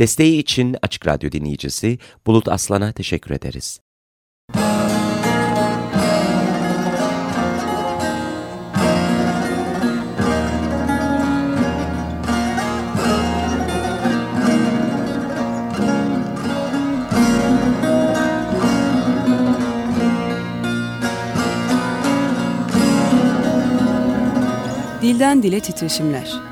Desteği için Açık Radyo dinleyicisi Bulut Aslan'a teşekkür ederiz. Dilden Dile Titreşimler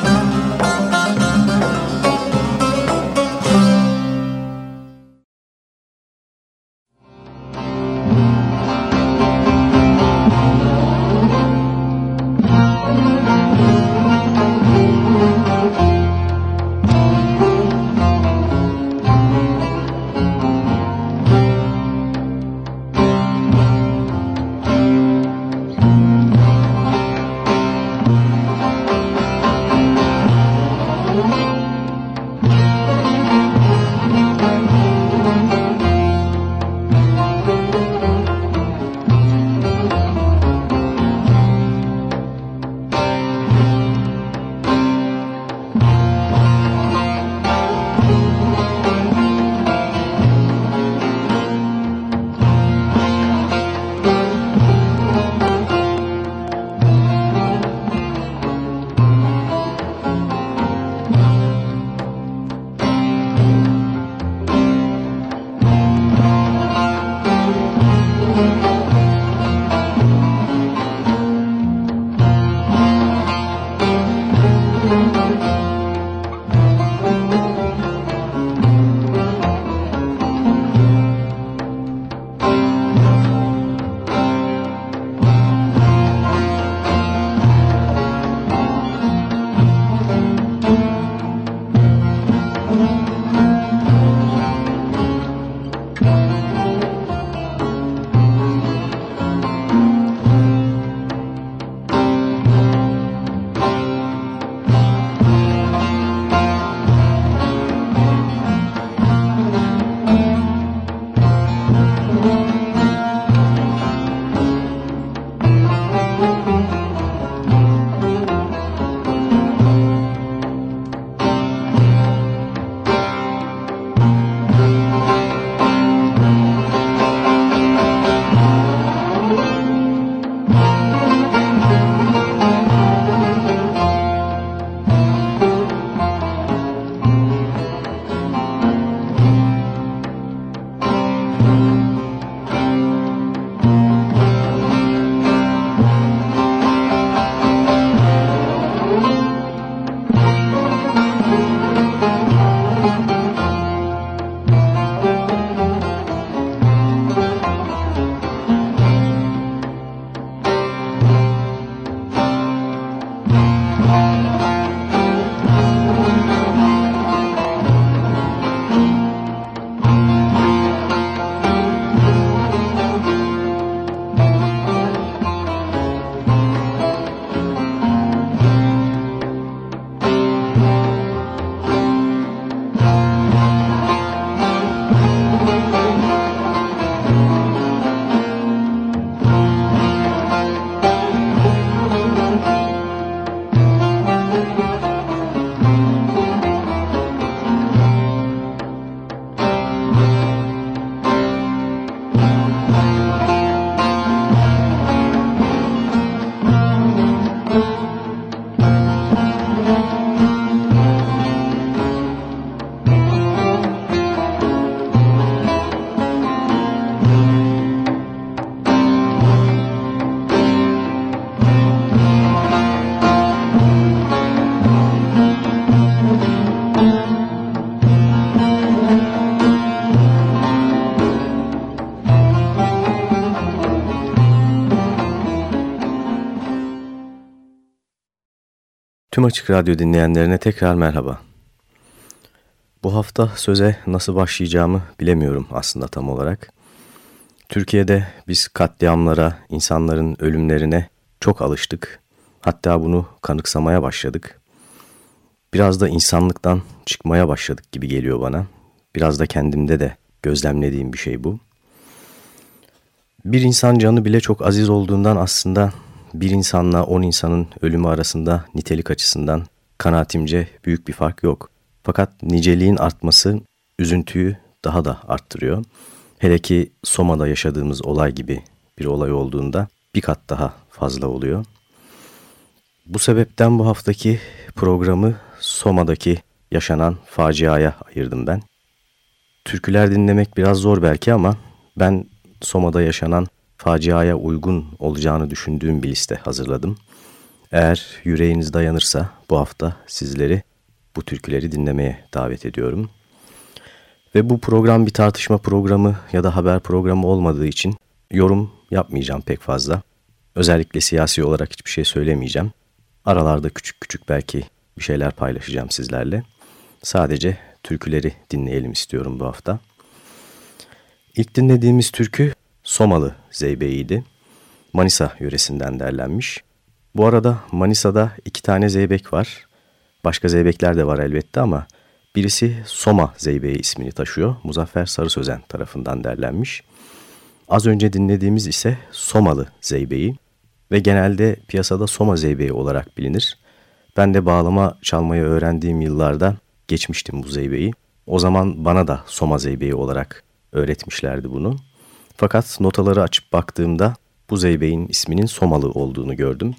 Açık Radyo dinleyenlerine tekrar merhaba. Bu hafta söze nasıl başlayacağımı bilemiyorum aslında tam olarak. Türkiye'de biz katliamlara, insanların ölümlerine çok alıştık. Hatta bunu kanıksamaya başladık. Biraz da insanlıktan çıkmaya başladık gibi geliyor bana. Biraz da kendimde de gözlemlediğim bir şey bu. Bir insan canı bile çok aziz olduğundan aslında bir insanla on insanın ölümü arasında nitelik açısından kanaatimce büyük bir fark yok. Fakat niceliğin artması üzüntüyü daha da arttırıyor. Hele ki Soma'da yaşadığımız olay gibi bir olay olduğunda bir kat daha fazla oluyor. Bu sebepten bu haftaki programı Soma'daki yaşanan faciaya ayırdım ben. Türküler dinlemek biraz zor belki ama ben Soma'da yaşanan faciaya uygun olacağını düşündüğüm bir liste hazırladım. Eğer yüreğiniz dayanırsa bu hafta sizleri bu türküleri dinlemeye davet ediyorum. Ve bu program bir tartışma programı ya da haber programı olmadığı için yorum yapmayacağım pek fazla. Özellikle siyasi olarak hiçbir şey söylemeyeceğim. Aralarda küçük küçük belki bir şeyler paylaşacağım sizlerle. Sadece türküleri dinleyelim istiyorum bu hafta. İlk dinlediğimiz türkü Somalı Zeybeği'ydi. Manisa yöresinden derlenmiş. Bu arada Manisa'da iki tane zeybek var. Başka zeybekler de var elbette ama birisi Soma Zeybeği ismini taşıyor. Muzaffer Sarı Sözen tarafından derlenmiş. Az önce dinlediğimiz ise Somalı Zeybeği ve genelde piyasada Soma Zeybeği olarak bilinir. Ben de bağlama çalmayı öğrendiğim yıllarda geçmiştim bu zeybeği. O zaman bana da Soma Zeybeği olarak öğretmişlerdi bunu. Fakat notaları açıp baktığımda bu zeybeğin isminin Somalı olduğunu gördüm.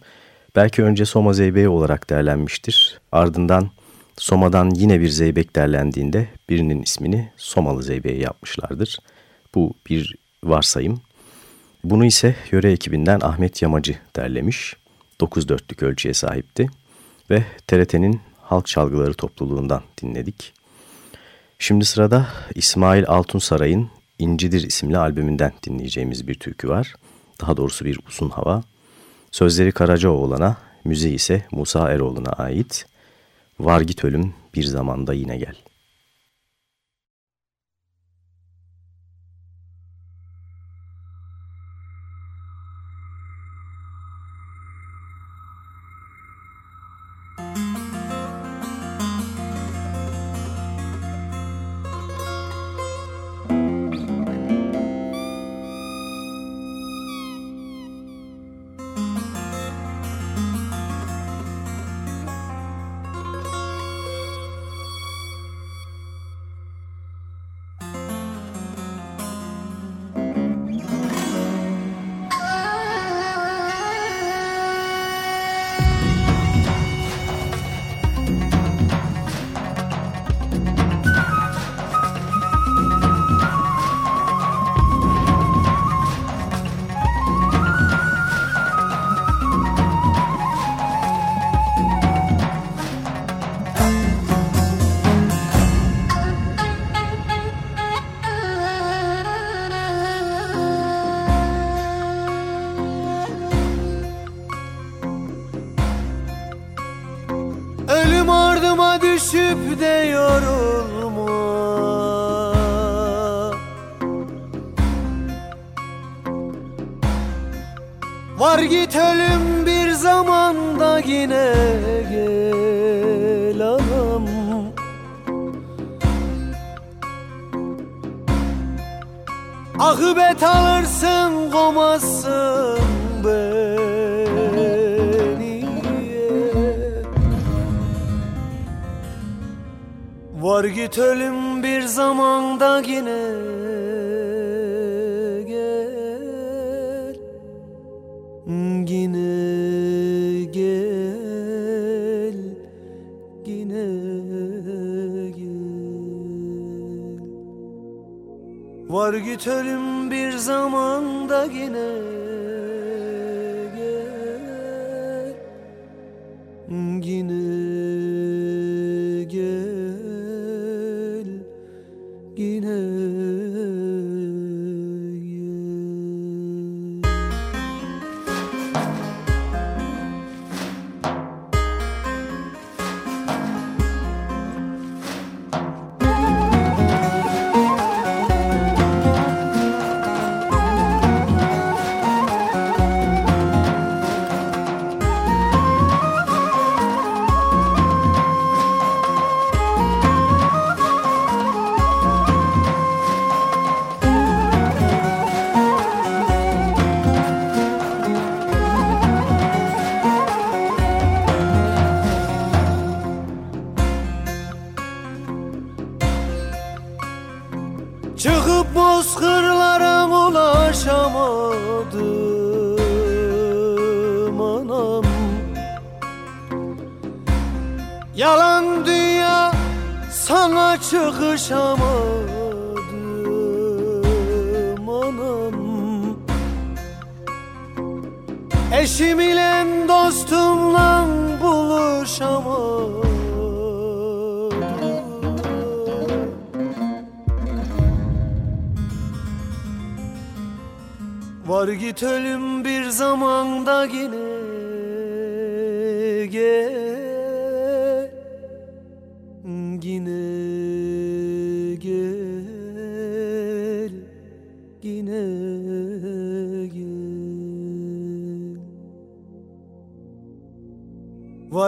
Belki önce Soma Zeybeği olarak derlenmiştir. Ardından Soma'dan yine bir zeybek derlendiğinde birinin ismini Somalı Zeybeği yapmışlardır. Bu bir varsayım. Bunu ise yöre ekibinden Ahmet Yamacı derlemiş. 9 dörtlük ölçüye sahipti ve TRT'nin halk çalgıları topluluğundan dinledik. Şimdi sırada İsmail Altunsaray'ın İncidir isimli albümünden dinleyeceğimiz bir türkü var. Daha doğrusu bir uzun hava. Sözleri Karacaoğlan'a, müziği ise Musa Eroğlu'na ait. Var git ölüm bir zamanda yine gel. Git ölüm bir zamanda yine gel anam. Akıbet alırsın komazsın Var git ölüm bir zamanda yine Ölüm bir zamanda yine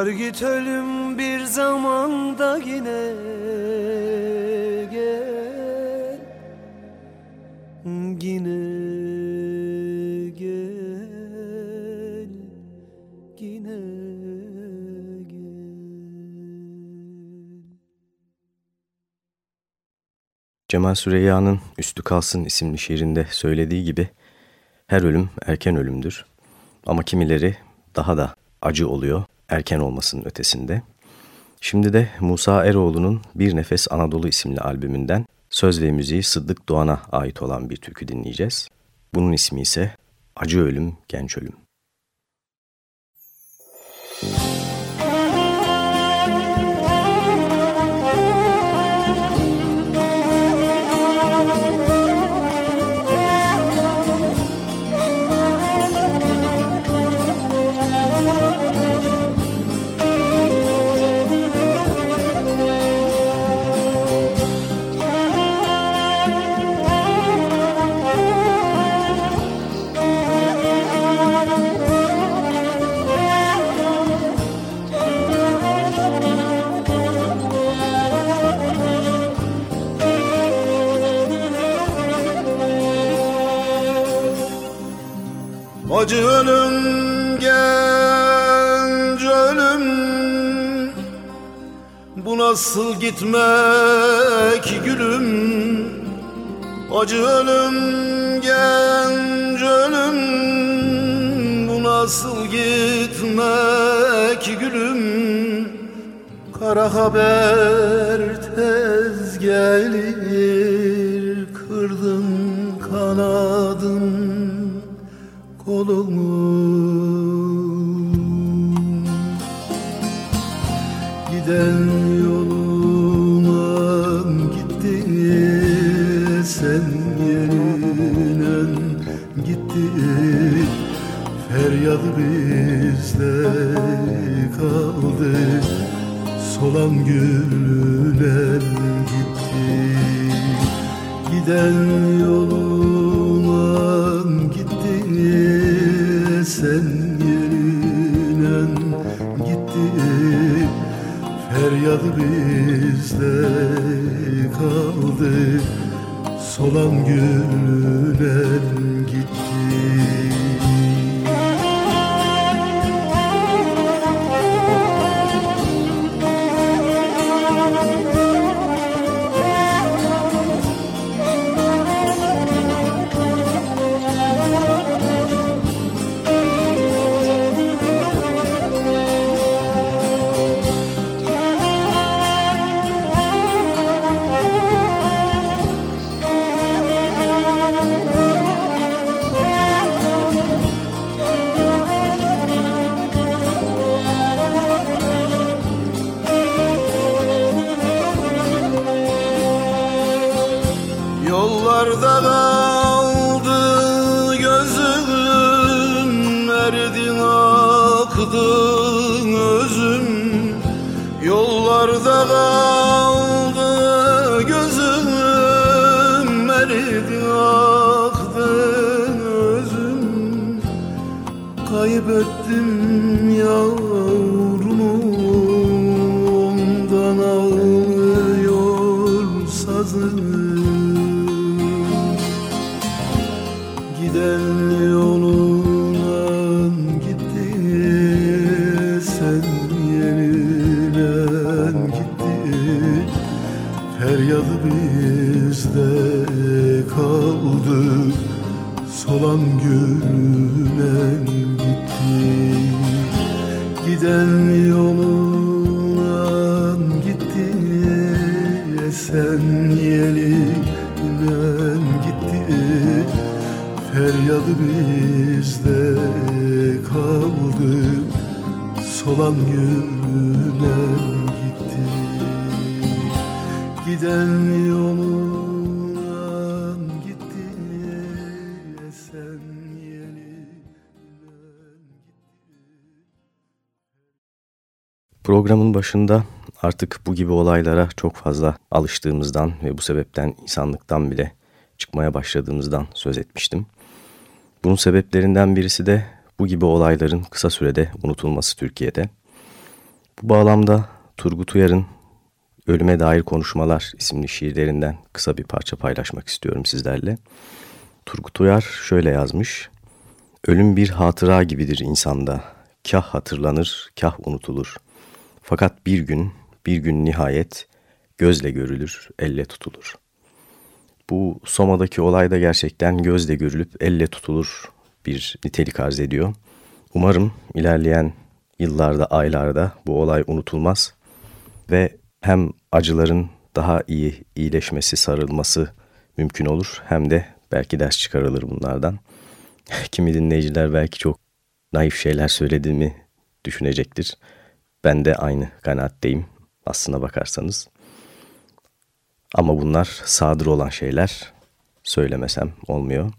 Var git ölüm bir zamanda yine gel. Yine gel Yine gel. Cemal Süreyya'nın Üstü Kalsın isimli şiirinde söylediği gibi her ölüm erken ölümdür. Ama kimileri daha da acı oluyor erken olmasının ötesinde. Şimdi de Musa Eroğlu'nun Bir Nefes Anadolu isimli albümünden söz ve müziği Sıddık Doğan'a ait olan bir türkü dinleyeceğiz. Bunun ismi ise Acı Ölüm, Genç Ölüm. Acı ölüm genç ölüm. Bu nasıl gitmek gülüm? Acı ölüm genç ölüm. Bu nasıl gitmek gülüm? Kara haber tez gelir Kırdım kanadım kolumu Giden yoluna gitti Sen yerinen gitti. Feryadı bizde kaldı Solan gülünen gitti. Giden bizde kaldı. Solan gülmen gitti. Giden yolundan gitti. Esen yelinden gitti. Feryadı bizde kaldı. Solan gülmen Programın başında artık bu gibi olaylara çok fazla alıştığımızdan ve bu sebepten insanlıktan bile çıkmaya başladığımızdan söz etmiştim. Bunun sebeplerinden birisi de bu gibi olayların kısa sürede unutulması Türkiye'de. Bu bağlamda Turgut Uyar'ın Ölüme Dair Konuşmalar isimli şiirlerinden kısa bir parça paylaşmak istiyorum sizlerle. Turgut Uyar şöyle yazmış. Ölüm bir hatıra gibidir insanda. Kah hatırlanır, kah unutulur. Fakat bir gün, bir gün nihayet gözle görülür, elle tutulur. Bu Soma'daki olay da gerçekten gözle görülüp elle tutulur bir nitelik arz ediyor. Umarım ilerleyen yıllarda, aylarda bu olay unutulmaz ve hem acıların daha iyi iyileşmesi, sarılması mümkün olur hem de belki ders çıkarılır bunlardan. Kimi dinleyiciler belki çok naif şeyler söylediğimi düşünecektir. Ben de aynı kanaatteyim aslına bakarsanız. Ama bunlar sadır olan şeyler. Söylemesem olmuyor.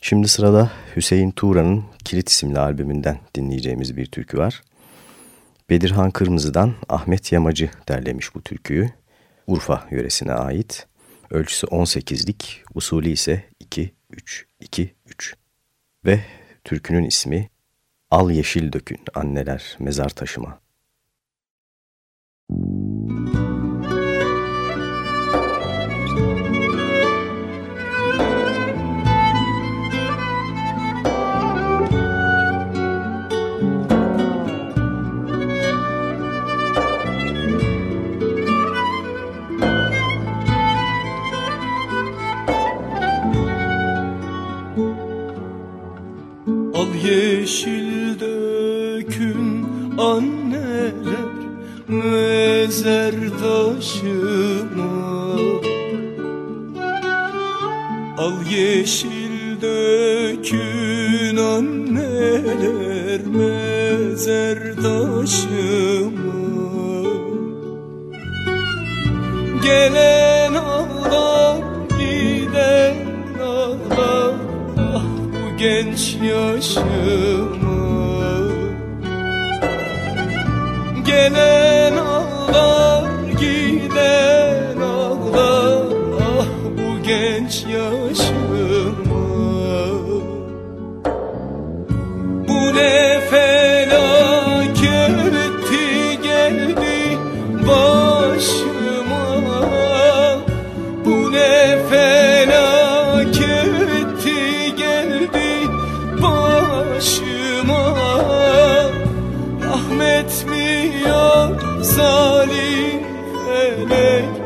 Şimdi sırada Hüseyin Tuğra'nın Kilit isimli albümünden dinleyeceğimiz bir türkü var. Bedirhan Kırmızı'dan Ahmet Yamacı derlemiş bu türküyü. Urfa yöresine ait. Ölçüsü 18'lik, usulü ise 2-3-2-3. Ve türkünün ismi Al Yeşil Dökün Anneler Mezar Taşıma. Yeşil dökün anneler mezar taşıma Al yeşil dökün anneler mezar taşıma Gelen genç yaşıma Gelen ağlar giden felek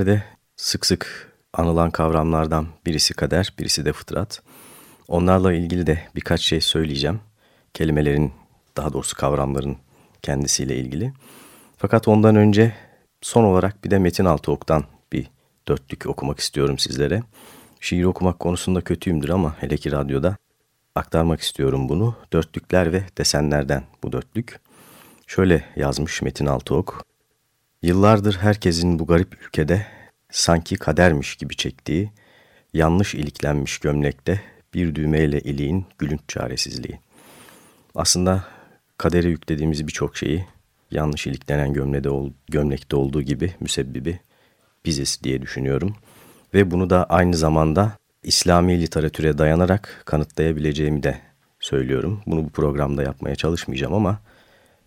Günlerde sık sık anılan kavramlardan birisi kader, birisi de fıtrat. Onlarla ilgili de birkaç şey söyleyeceğim. Kelimelerin, daha doğrusu kavramların kendisiyle ilgili. Fakat ondan önce son olarak bir de Metin Altıok'tan bir dörtlük okumak istiyorum sizlere. Şiir okumak konusunda kötüyümdür ama hele ki radyoda aktarmak istiyorum bunu. Dörtlükler ve desenlerden bu dörtlük. Şöyle yazmış Metin Altıok. Yıllardır herkesin bu garip ülkede sanki kadermiş gibi çektiği, yanlış iliklenmiş gömlekte bir düğmeyle iliğin gülünç çaresizliği. Aslında kadere yüklediğimiz birçok şeyi yanlış iliklenen gömlede gömlekte olduğu gibi müsebbibi biziz diye düşünüyorum. Ve bunu da aynı zamanda İslami literatüre dayanarak kanıtlayabileceğimi de söylüyorum. Bunu bu programda yapmaya çalışmayacağım ama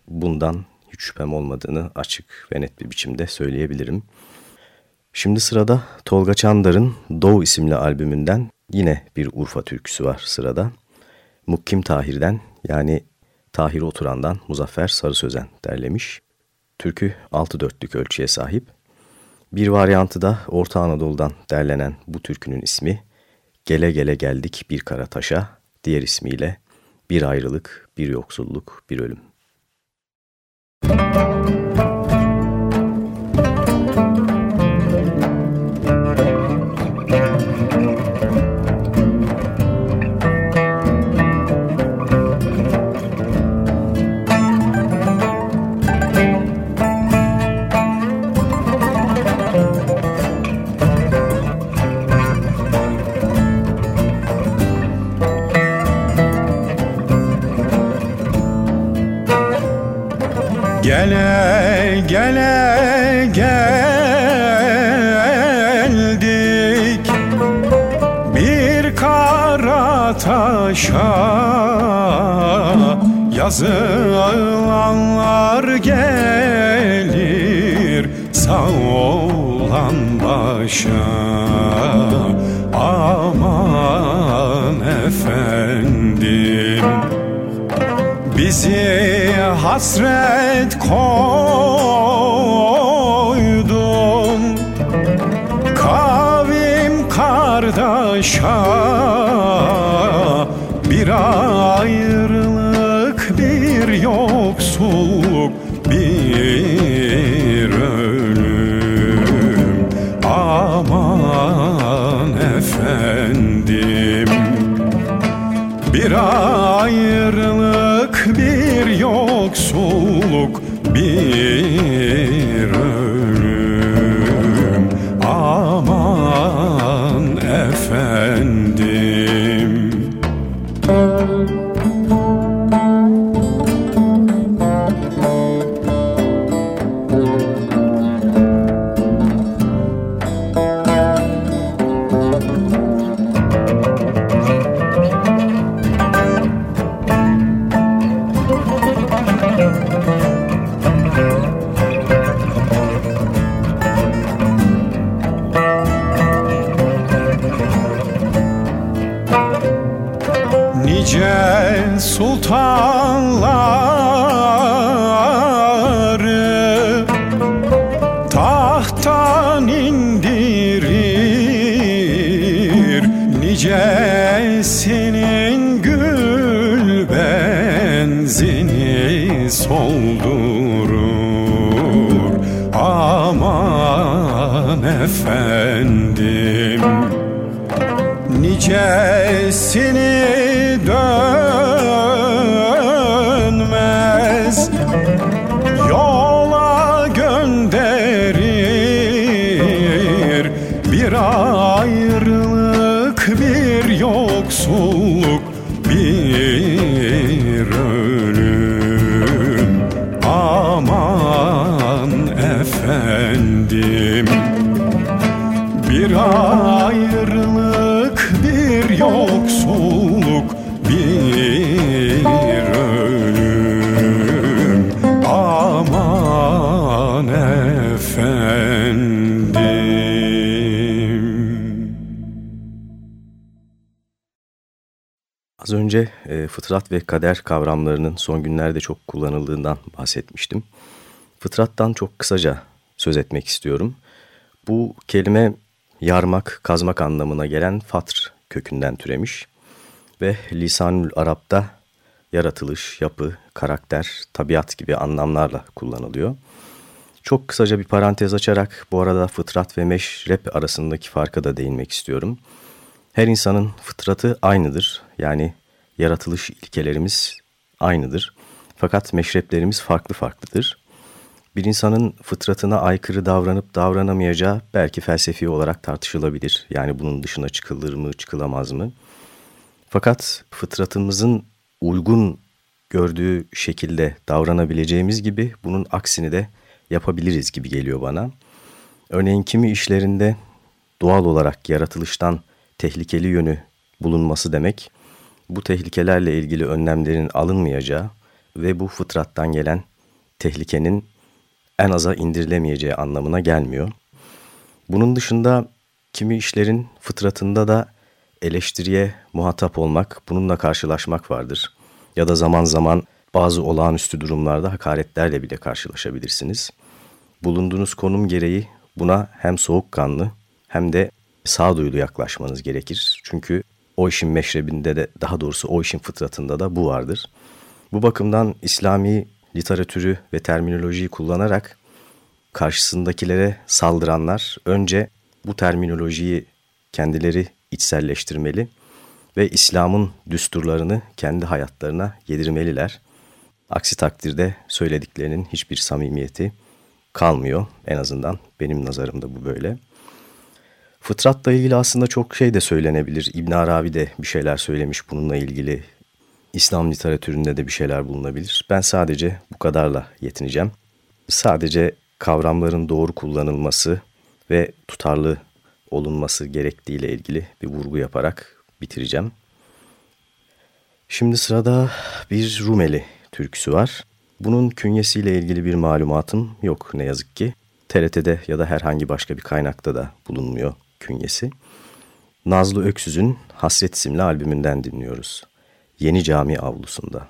bundan hiç şüphem olmadığını açık ve net bir biçimde söyleyebilirim. Şimdi sırada Tolga Çandar'ın Doğu isimli albümünden yine bir Urfa türküsü var sırada. Mukkim Tahir'den yani Tahir Oturan'dan Muzaffer Sarı Sözen derlemiş. Türkü 6 dörtlük ölçüye sahip. Bir varyantı da Orta Anadolu'dan derlenen bu türkünün ismi Gele Gele Geldik Bir Kara Taş'a, diğer ismiyle Bir Ayrılık, Bir Yoksulluk, Bir Ölüm. Ve kader kavramlarının son günlerde çok kullanıldığından bahsetmiştim. Fıtrattan çok kısaca söz etmek istiyorum. Bu kelime yarmak, kazmak anlamına gelen fatr kökünden türemiş ve lisanül Arap'ta yaratılış, yapı, karakter, tabiat gibi anlamlarla kullanılıyor. Çok kısaca bir parantez açarak bu arada fıtrat ve meşrep arasındaki farka da değinmek istiyorum. Her insanın fıtratı aynıdır. Yani yaratılış ilkelerimiz aynıdır. Fakat meşreplerimiz farklı farklıdır. Bir insanın fıtratına aykırı davranıp davranamayacağı belki felsefi olarak tartışılabilir. Yani bunun dışına çıkılır mı, çıkılamaz mı? Fakat fıtratımızın uygun gördüğü şekilde davranabileceğimiz gibi bunun aksini de yapabiliriz gibi geliyor bana. Örneğin kimi işlerinde doğal olarak yaratılıştan tehlikeli yönü bulunması demek, bu tehlikelerle ilgili önlemlerin alınmayacağı ve bu fıtrattan gelen tehlikenin en aza indirilemeyeceği anlamına gelmiyor. Bunun dışında kimi işlerin fıtratında da eleştiriye muhatap olmak, bununla karşılaşmak vardır. Ya da zaman zaman bazı olağanüstü durumlarda hakaretlerle bile karşılaşabilirsiniz. Bulunduğunuz konum gereği buna hem soğukkanlı hem de sağduyulu yaklaşmanız gerekir. Çünkü o işin meşrebinde de daha doğrusu o işin fıtratında da bu vardır. Bu bakımdan İslami literatürü ve terminolojiyi kullanarak karşısındakilere saldıranlar önce bu terminolojiyi kendileri içselleştirmeli ve İslam'ın düsturlarını kendi hayatlarına yedirmeliler. Aksi takdirde söylediklerinin hiçbir samimiyeti kalmıyor. En azından benim nazarımda bu böyle. Fıtratla ilgili aslında çok şey de söylenebilir. İbn Arabi de bir şeyler söylemiş bununla ilgili. İslam literatüründe de bir şeyler bulunabilir. Ben sadece bu kadarla yetineceğim. Sadece kavramların doğru kullanılması ve tutarlı olunması gerektiğiyle ilgili bir vurgu yaparak bitireceğim. Şimdi sırada bir Rumeli türküsü var. Bunun künyesiyle ilgili bir malumatım yok ne yazık ki. TRT'de ya da herhangi başka bir kaynakta da bulunmuyor künyesi. Nazlı Öksüz'ün Hasret isimli albümünden dinliyoruz. Yeni Cami Avlusunda.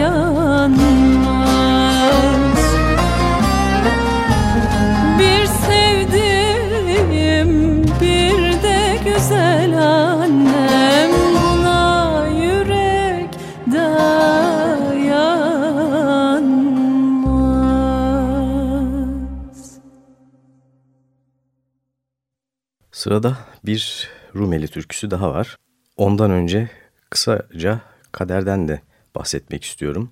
Dayanmaz bir sevdim bir de güzel annem Buna yürek dayanmaz Sırada bir Rumeli türküsü daha var. Ondan önce kısaca kaderden de bahsetmek istiyorum.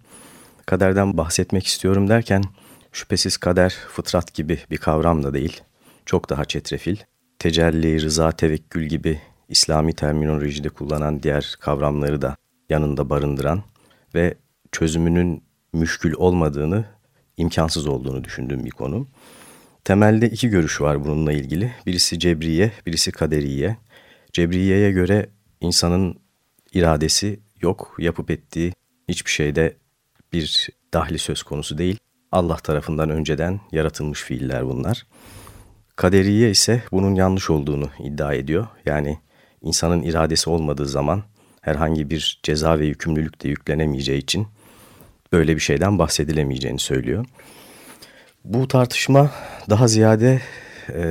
Kaderden bahsetmek istiyorum derken şüphesiz kader fıtrat gibi bir kavram da değil. Çok daha çetrefil. Tecelli, rıza, tevekkül gibi İslami terminolojide kullanan diğer kavramları da yanında barındıran ve çözümünün müşkül olmadığını, imkansız olduğunu düşündüğüm bir konu. Temelde iki görüş var bununla ilgili. Birisi cebriye, birisi kaderiye. Cebriyeye göre insanın iradesi yok, yapıp ettiği hiçbir şeyde bir dahli söz konusu değil. Allah tarafından önceden yaratılmış fiiller bunlar. Kaderiye ise bunun yanlış olduğunu iddia ediyor. Yani insanın iradesi olmadığı zaman herhangi bir ceza ve yükümlülük de yüklenemeyeceği için böyle bir şeyden bahsedilemeyeceğini söylüyor. Bu tartışma daha ziyade e,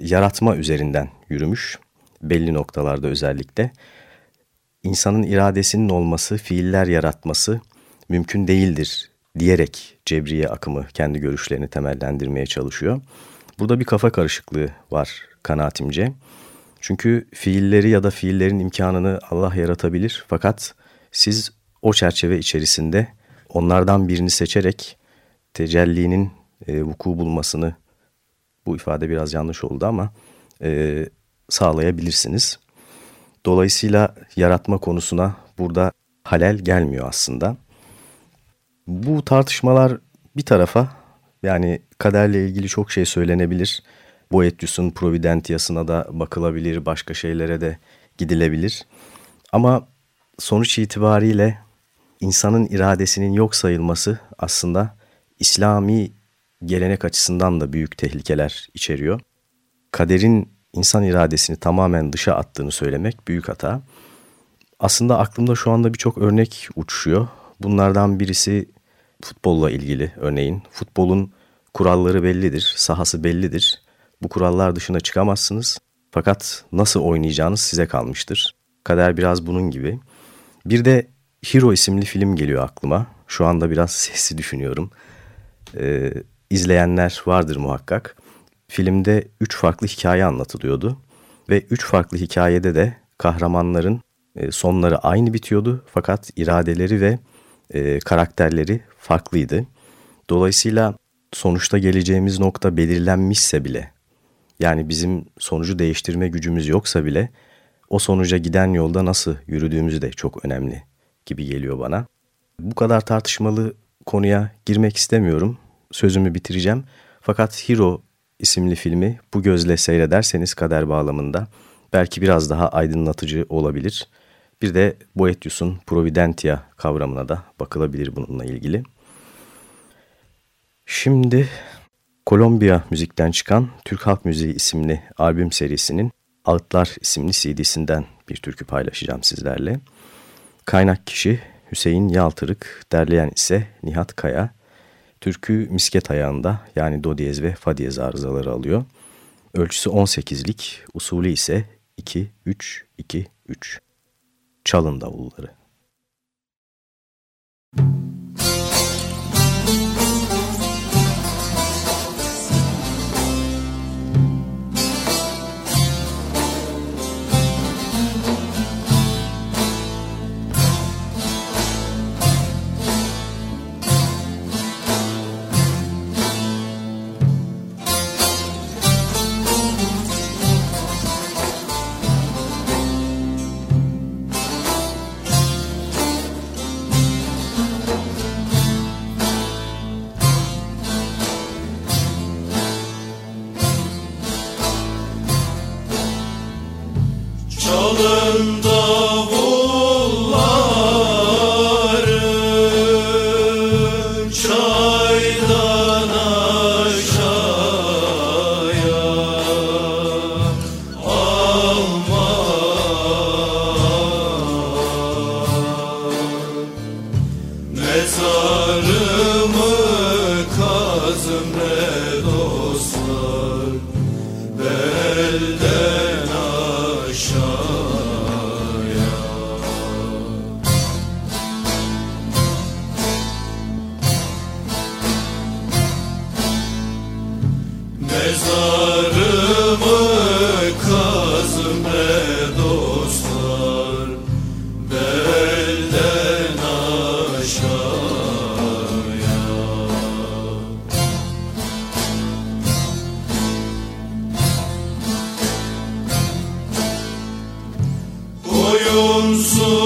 yaratma üzerinden yürümüş. Belli noktalarda özellikle. İnsanın iradesinin olması, fiiller yaratması mümkün değildir diyerek Cebriye akımı kendi görüşlerini temellendirmeye çalışıyor. Burada bir kafa karışıklığı var kanaatimce. Çünkü fiilleri ya da fiillerin imkanını Allah yaratabilir fakat siz o çerçeve içerisinde onlardan birini seçerek tecellinin e, vuku bulmasını, bu ifade biraz yanlış oldu ama e, sağlayabilirsiniz. Dolayısıyla yaratma konusuna burada halel gelmiyor aslında. Bu tartışmalar bir tarafa yani kaderle ilgili çok şey söylenebilir. Boethius'un Providentias'ına da bakılabilir, başka şeylere de gidilebilir. Ama sonuç itibariyle insanın iradesinin yok sayılması aslında İslami gelenek açısından da büyük tehlikeler içeriyor. Kaderin insan iradesini tamamen dışa attığını söylemek büyük hata. Aslında aklımda şu anda birçok örnek uçuşuyor. Bunlardan birisi futbolla ilgili örneğin. Futbolun kuralları bellidir, sahası bellidir. Bu kurallar dışına çıkamazsınız. Fakat nasıl oynayacağınız size kalmıştır. Kader biraz bunun gibi. Bir de Hero isimli film geliyor aklıma. Şu anda biraz sesli düşünüyorum. Ee, izleyenler vardır muhakkak. Filmde üç farklı hikaye anlatılıyordu. Ve üç farklı hikayede de kahramanların e, sonları aynı bitiyordu. Fakat iradeleri ve e, karakterleri farklıydı. Dolayısıyla sonuçta geleceğimiz nokta belirlenmişse bile, yani bizim sonucu değiştirme gücümüz yoksa bile, o sonuca giden yolda nasıl yürüdüğümüz de çok önemli gibi geliyor bana. Bu kadar tartışmalı konuya girmek istemiyorum. Sözümü bitireceğim. Fakat Hero isimli filmi bu gözle seyrederseniz kader bağlamında belki biraz daha aydınlatıcı olabilir. Bir de Boethius'un Providentia kavramına da bakılabilir bununla ilgili. Şimdi Kolombiya müzikten çıkan Türk Halk Müziği isimli albüm serisinin Ağıtlar isimli CD'sinden bir türkü paylaşacağım sizlerle. Kaynak kişi Hüseyin Yaltırık, derleyen ise Nihat Kaya. Türkü misket ayağında yani do diyez ve fa diyez arızaları alıyor. Ölçüsü 18'lik, usulü ise 2-3-2-3. Çalın davulları. Jonsson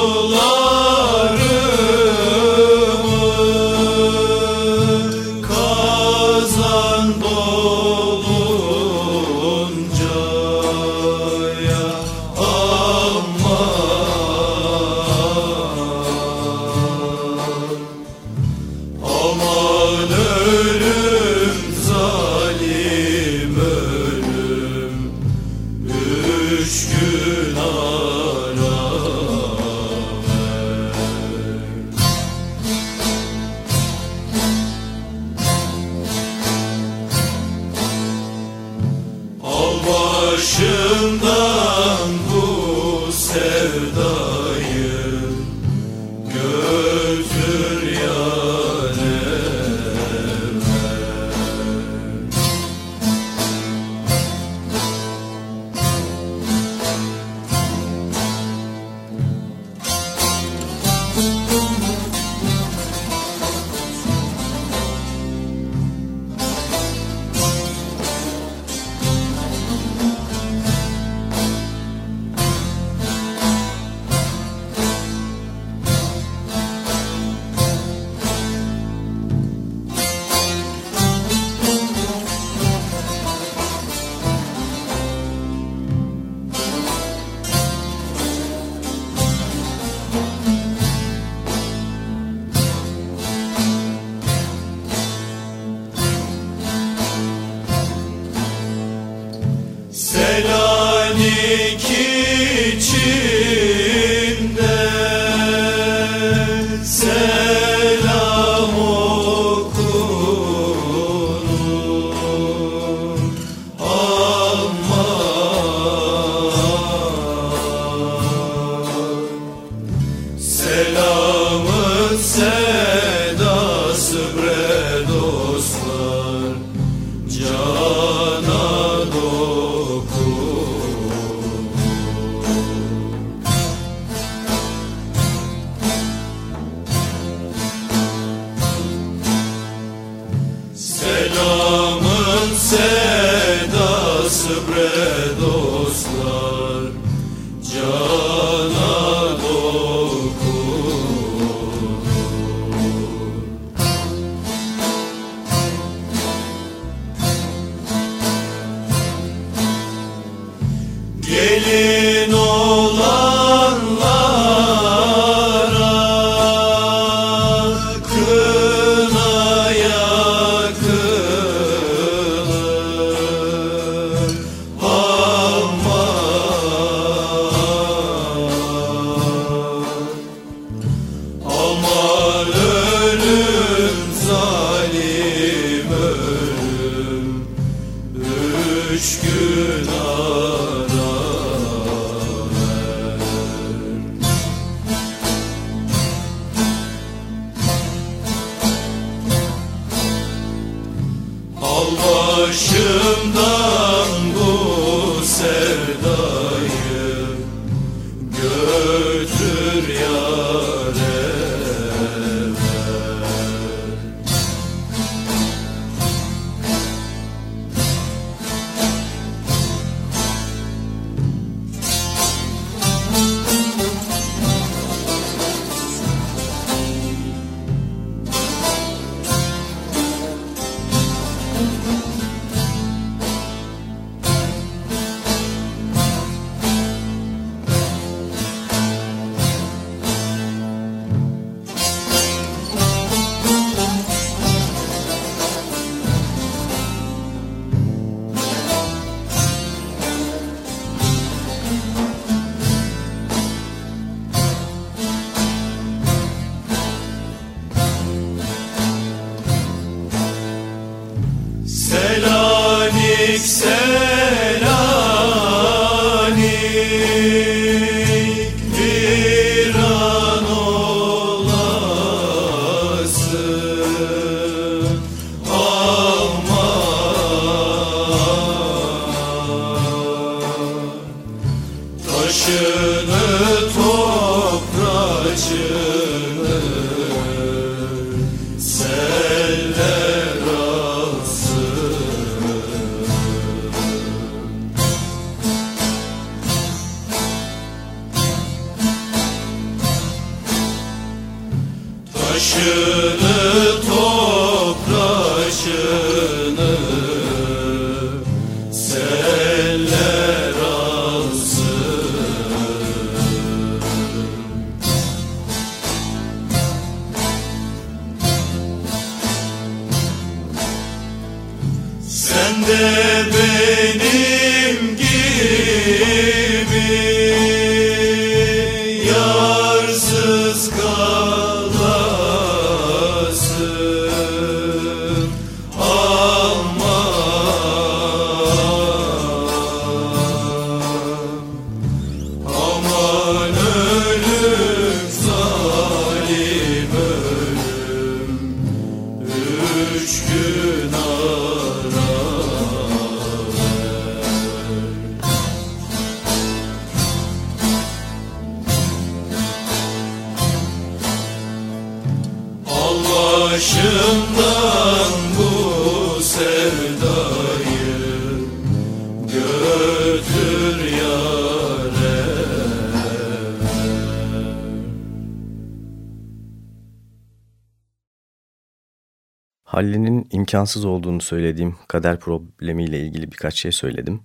imkansız olduğunu söylediğim kader problemiyle ilgili birkaç şey söyledim.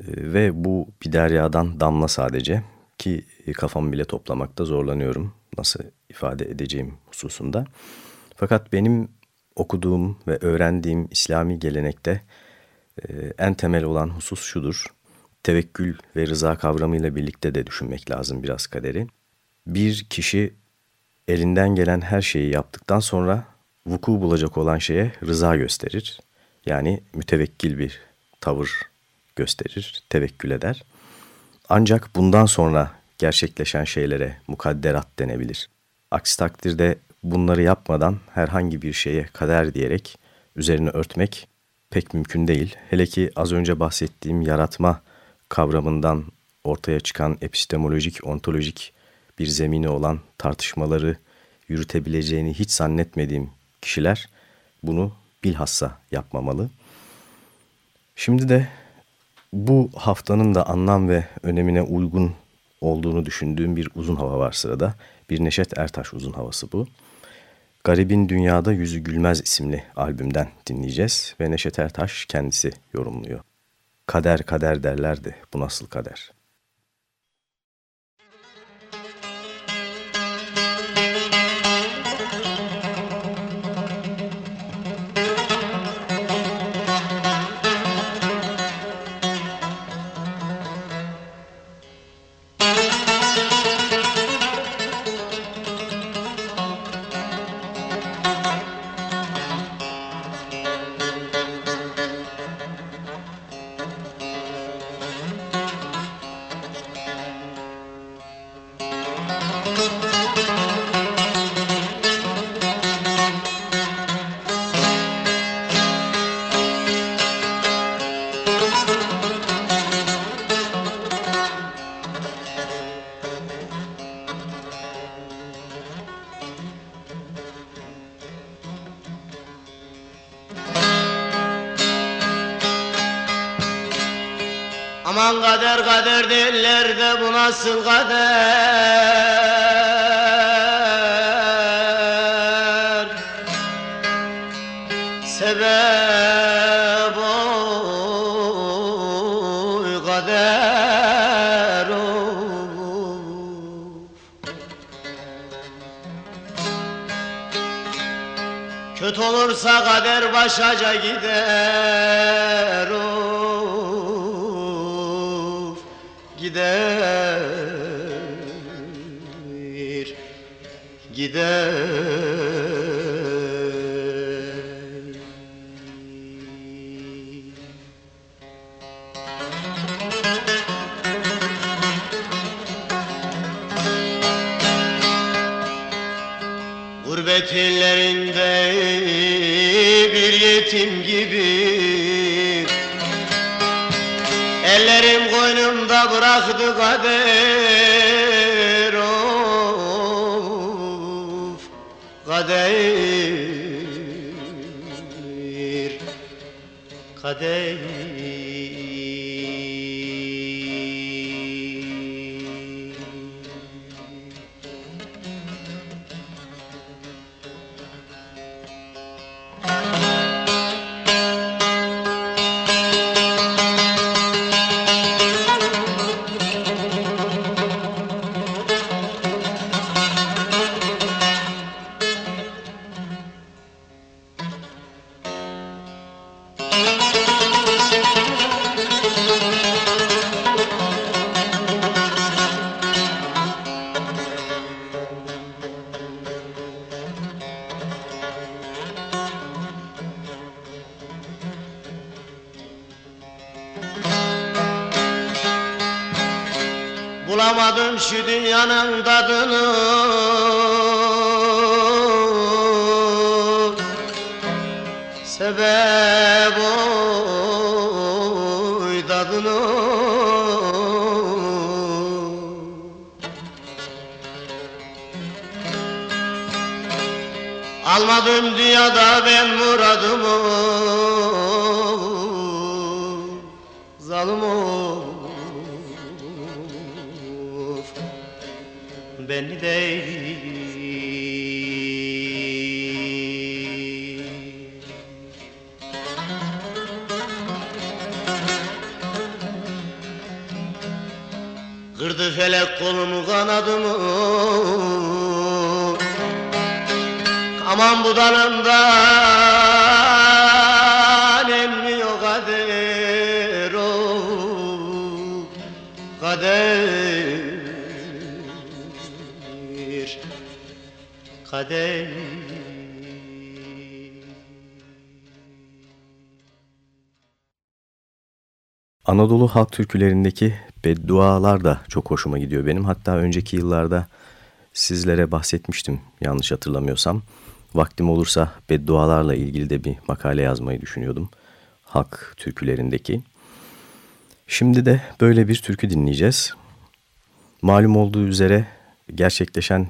Ee, Ve bu bir deryadan damla sadece ki kafamı bile toplamakta zorlanıyorum nasıl ifade edeceğim hususunda. Fakat benim okuduğum ve öğrendiğim İslami gelenekte e, en temel olan husus şudur. Tevekkül ve rıza kavramıyla birlikte de düşünmek lazım biraz kaderi. Bir kişi elinden gelen her şeyi yaptıktan sonra vuku bulacak olan şeye rıza gösterir. Yani mütevekkil bir tavır gösterir, tevekkül eder. Ancak bundan sonra gerçekleşen şeylere mukadderat denebilir. Aksi takdirde bunları yapmadan herhangi bir şeye kader diyerek üzerine örtmek pek mümkün değil. Hele ki az önce bahsettiğim yaratma kavramından ortaya çıkan epistemolojik, ontolojik bir zemini olan tartışmaları yürütebileceğini hiç zannetmediğim kişiler bunu bilhassa yapmamalı. Şimdi de bu haftanın da anlam ve önemine uygun olduğunu düşündüğüm bir uzun hava var sırada. Bir Neşet Ertaş uzun havası bu. Garibin Dünyada Yüzü Gülmez isimli albümden dinleyeceğiz ve Neşet Ertaş kendisi yorumluyor. Kader kader derlerdi bu nasıl kader? Gurbet bir yetim gibi. Ellerim koynumda bıraktı kader of Kader Kader felek kolumu kanadımı Aman bu dalından emmiyor kader oh, Kader Kader. Anadolu halk türkülerindeki beddualar da çok hoşuma gidiyor benim. Hatta önceki yıllarda sizlere bahsetmiştim yanlış hatırlamıyorsam. Vaktim olursa beddualarla ilgili de bir makale yazmayı düşünüyordum. Halk türkülerindeki. Şimdi de böyle bir türkü dinleyeceğiz. Malum olduğu üzere gerçekleşen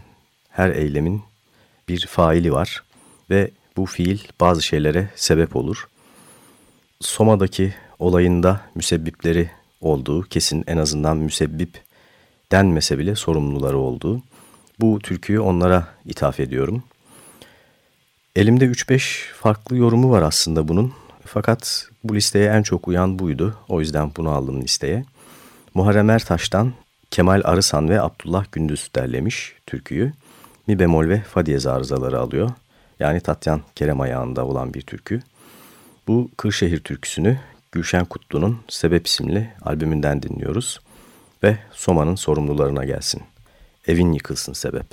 her eylemin bir faili var ve bu fiil bazı şeylere sebep olur. Soma'daki olayında müsebbipleri olduğu kesin en azından müsebbip denmese bile sorumluları olduğu. Bu türküyü onlara ithaf ediyorum. Elimde 3-5 farklı yorumu var aslında bunun. Fakat bu listeye en çok uyan buydu. O yüzden bunu aldım listeye. Muharrem Ertaş'tan Kemal Arısan ve Abdullah Gündüz derlemiş türküyü. Mi bemol ve fa diyez arızaları alıyor. Yani Tatyan Kerem ayağında olan bir türkü. Bu Kırşehir türküsünü Gülşen Kutlu'nun Sebep isimli albümünden dinliyoruz. Ve Soma'nın sorumlularına gelsin. Evin yıkılsın sebep.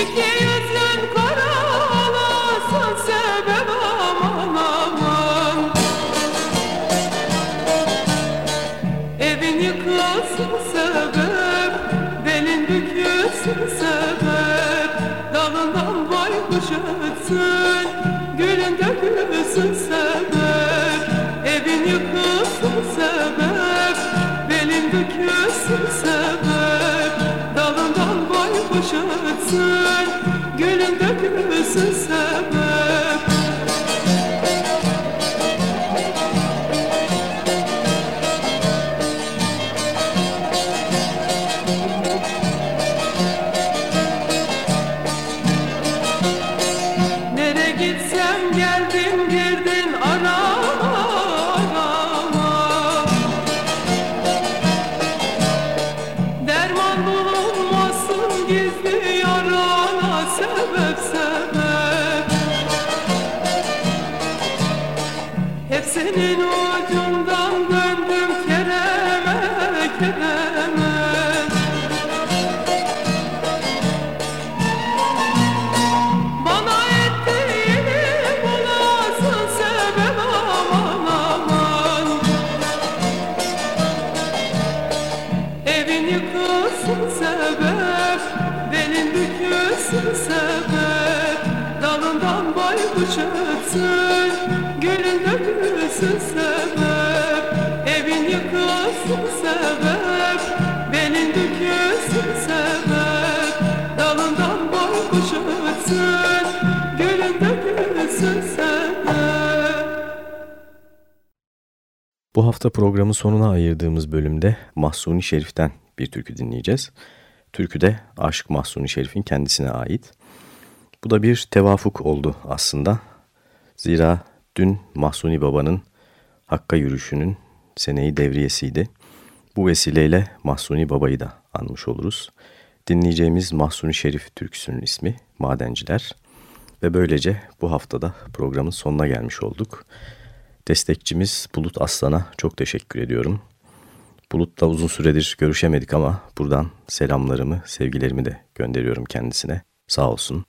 İki yüzün programın sonuna ayırdığımız bölümde Mahsuni Şerif'ten bir türkü dinleyeceğiz. Türkü de Aşık Mahsuni Şerif'in kendisine ait. Bu da bir tevafuk oldu aslında. Zira dün Mahsuni Baba'nın Hakka yürüyüşünün seneyi devriyesiydi. Bu vesileyle Mahsuni Baba'yı da anmış oluruz. Dinleyeceğimiz Mahsuni Şerif türküsünün ismi Madenciler. Ve böylece bu haftada programın sonuna gelmiş olduk. Destekçimiz Bulut Aslan'a çok teşekkür ediyorum. Bulut'la uzun süredir görüşemedik ama buradan selamlarımı, sevgilerimi de gönderiyorum kendisine. Sağ olsun.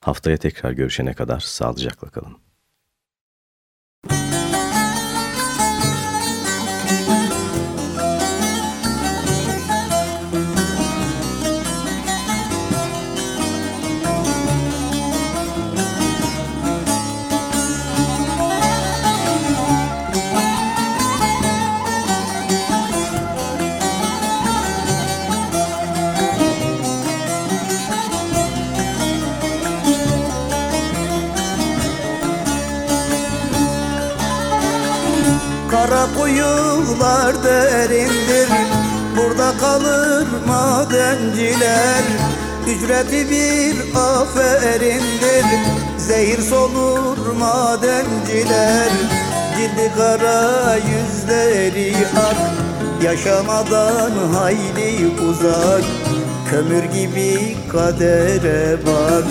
Haftaya tekrar görüşene kadar sağlıcakla kalın. Madenciler Ücreti bir aferindir. Zehir solur madenciler. Cildi kara yüzleri ak. Yaşamadan hayli uzak. Kömür gibi kadere bak.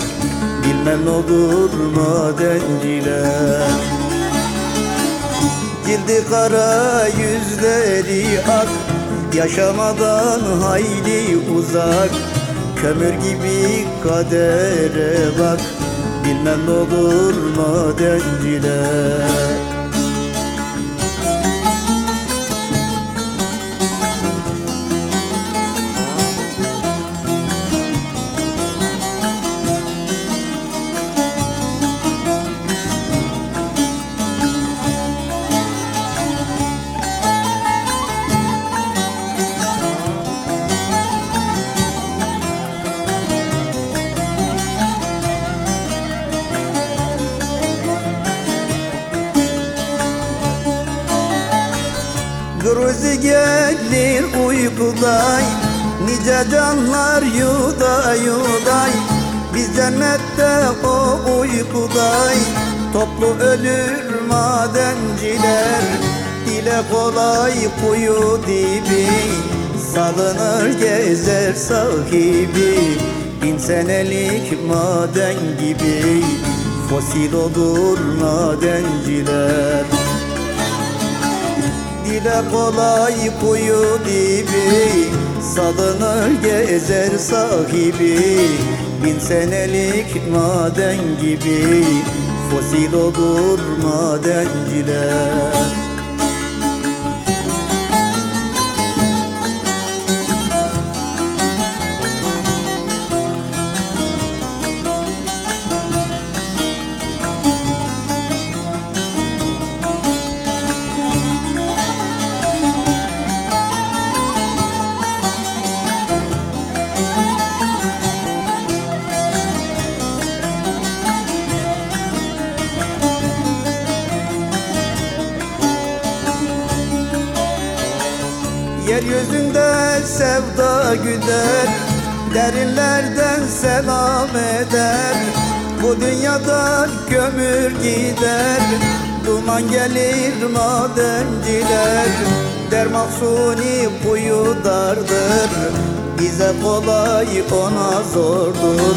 Bilmem olur madenciler. Cildi kara yüzleri ak Yaşamadan hayli uzak. Kömür gibi kadere bak. Bilmem ne olur madenciler Canlar yuda yuday. Biz cennette o uykuday. Toplu ölür madenciler Dile kolay kuyu dibi. Salınır gezer sahibi Bin senelik maden gibi. Fosil olur madenciler Dile kolay kuyu dibi Salınır gezer sahibi Bin senelik maden gibi. Fosil olur madenciler Yeryüzünde sevda güder Derinlerden selam eder. Bu dünyada kömür gider Duman gelir madenciler Der mahsuni kuyu dardır Bize kolay ona zordur.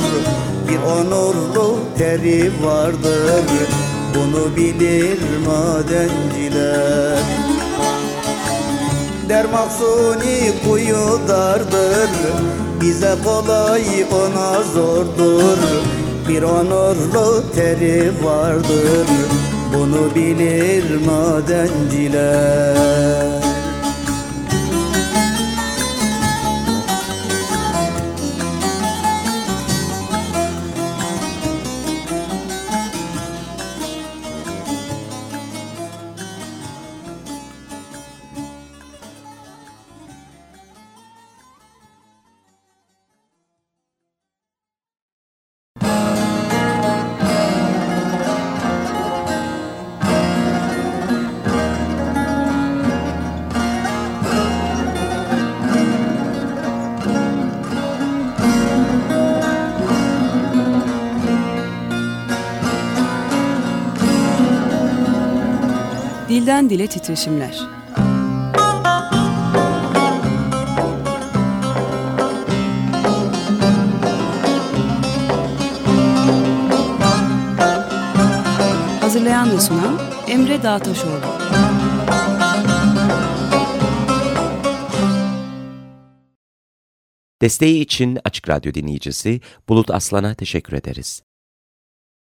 Bir onurlu teri vardır Bunu bilir madenciler Der maksuni kuyu dardır. Bize kolay ona zordur. Bir onurlu teri vardır. Bunu bilir madenciler dile titreşimler. Hazırlayan ve sunan Emre Dağtaşoğlu. Desteği için Açık Radyo dinleyicisi Bulut Aslan'a teşekkür ederiz.